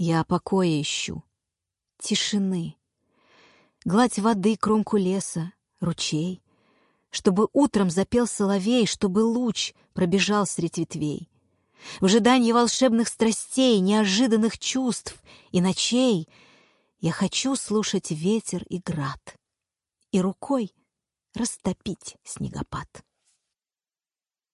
Я покоя ищу, тишины, Гладь воды, кромку леса, ручей, Чтобы утром запел соловей, Чтобы луч пробежал средь ветвей. В ожидании волшебных страстей, Неожиданных чувств и ночей Я хочу слушать ветер и град И рукой растопить снегопад.